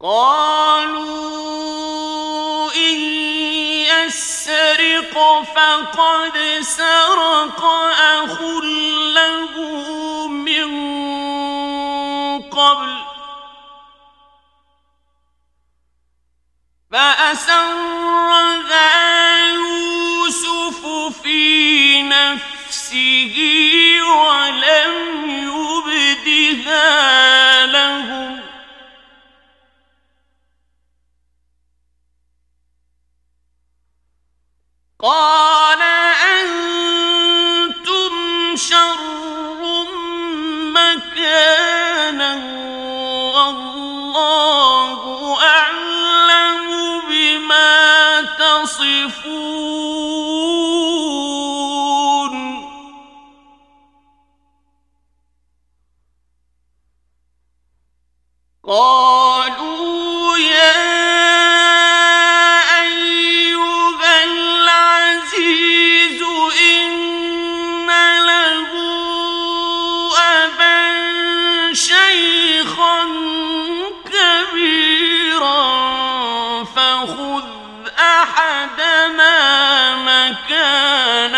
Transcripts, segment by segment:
قالوا إن يسرق فقد سرق أخ له من قبل يوسف في نفسه عدم ما مكان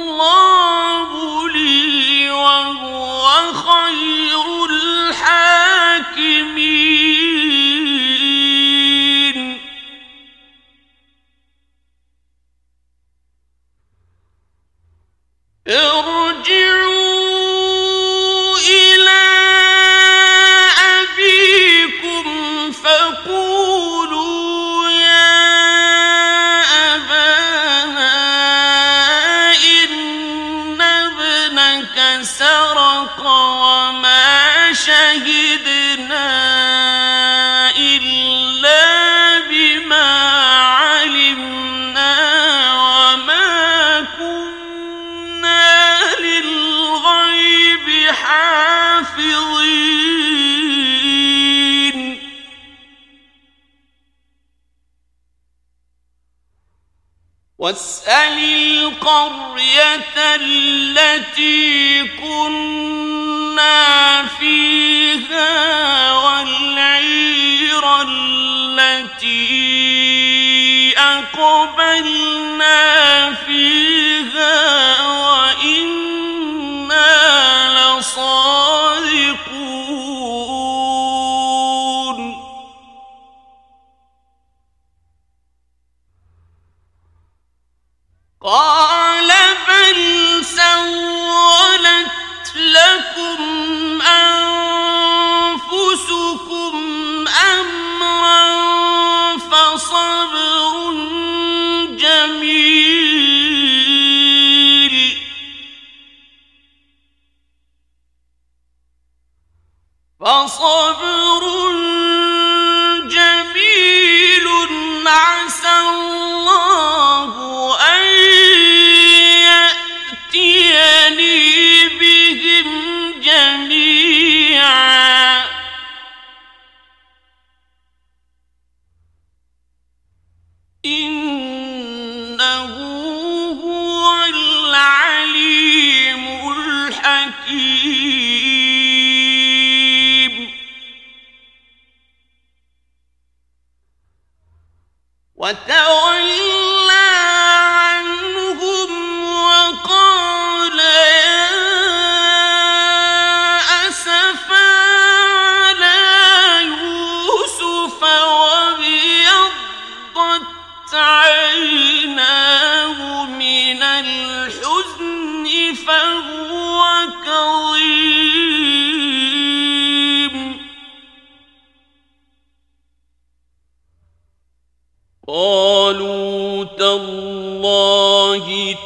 فَقُ واسأل القرية التي كنا فيها والعير التي أقبلنا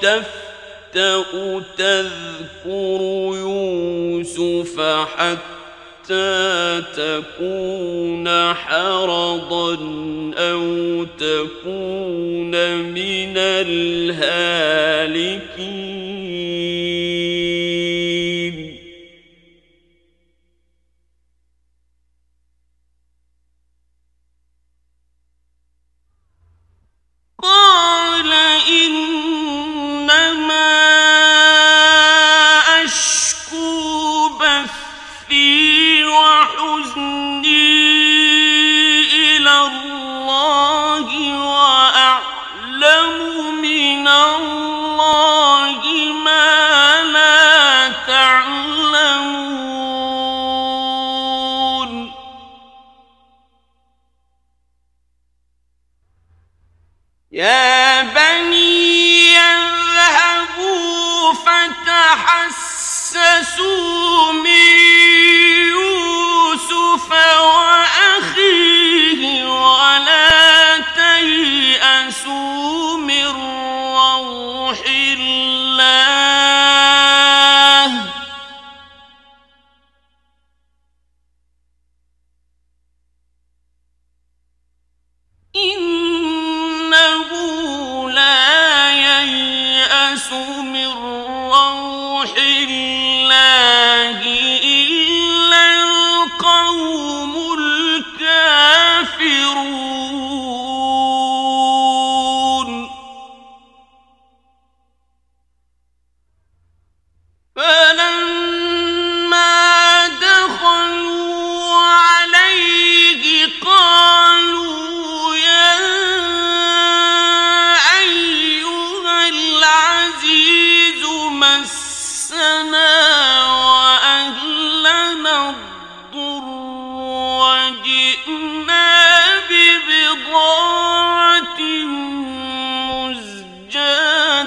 تفتأ تذكر يوسف حتى تكون حرضا أو تكون من الهالكين.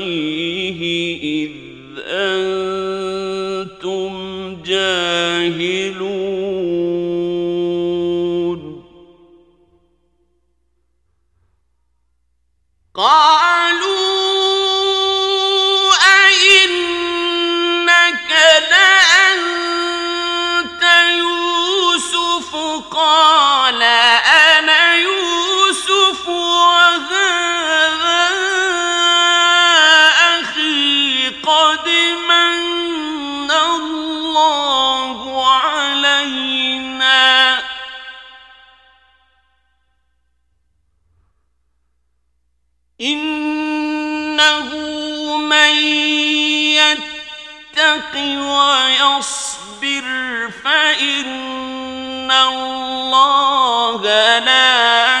أخيه إذ أنتم جاهلون يتق ويصبر فإن الله لا